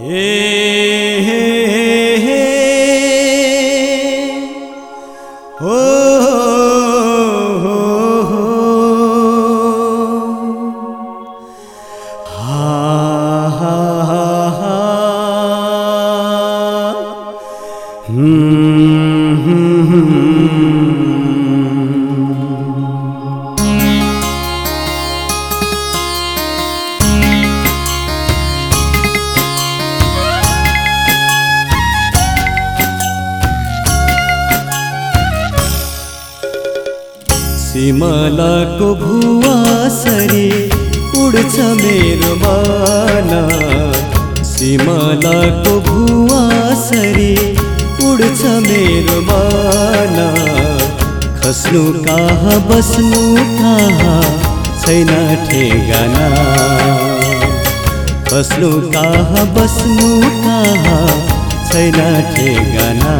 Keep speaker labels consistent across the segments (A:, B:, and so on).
A: हे सिमलाको भुवा सरी उड्छ मेरो मन सिमलाको भुवा सरी उड्छ मेरो मन खस्नु कहाँ बस्नु कहाँ छैन ठेगाना। खस्नु कहाँ बस्नु कहाँ छैन ठेगाना।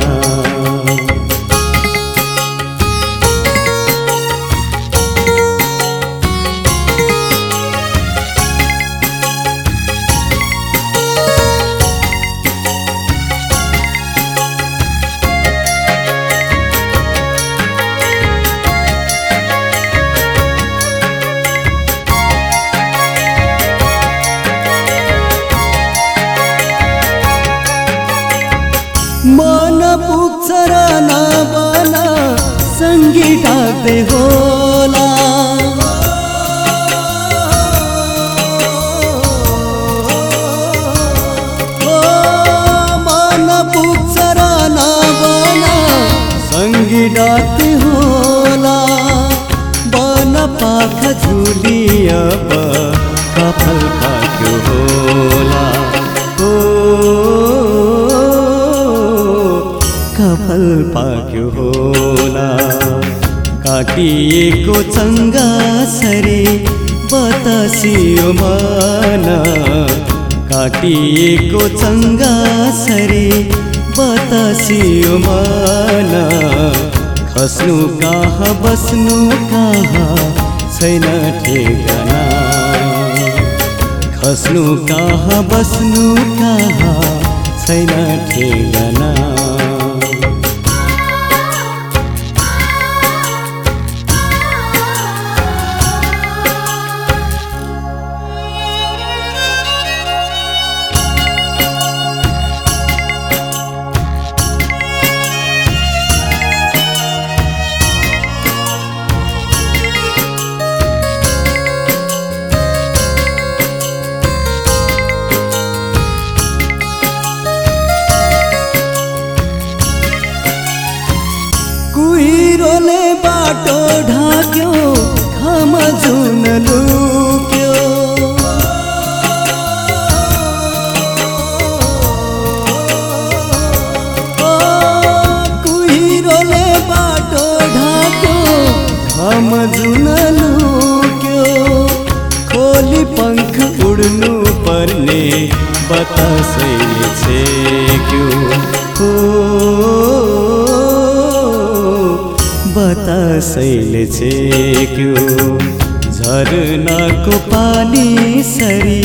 A: पुचराना बाला संगीता ते होला। संगीत होला। बन पाख झुलिया बा कफल पाख होला। पाक्यो होला काटिएको चङ्गा सरी बतासियो मन। काटिएको चङ्गा सरी बतासियो मन। खस्नु कहाँ बस्नु कहाँ छैन ठेगाना। खस्नु कहाँ बस्नु कहाँ छैन ठेगाना। कुहिरोले बाटो ढाक्यो खाम जुन लुक्यो। कुहिरोले बाटो ढाक्यो खाम जुन लुक्यो। खोली पङ्ख उड्नु पर्ने बतासैले छेक्यो। हो बतासैले छेक्यो। झरनाको पानी सरी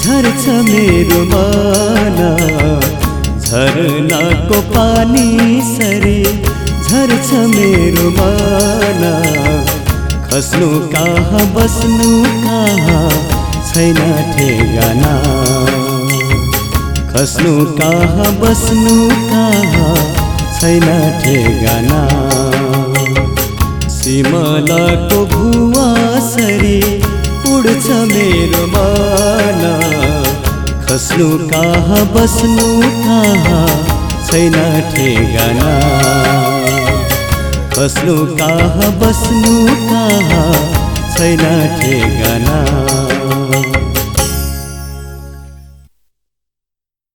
A: झर्छ मेरो मन। झरनाको पानी सरी झर्छ मेरो मन। खस्नु कहाँ बस्नु कहाँ छैन ठेगाना। खस्नु कहाँ बस्नु कहाँ छैन ठेगाना। सिमलाको भुवा सरी उड्छ मेरो मन खस्नु कहाँ बस्नु कहाँ छैन ठेगाना। खस्नु कहाँ बस्नु कहाँ छैन ठेगाना।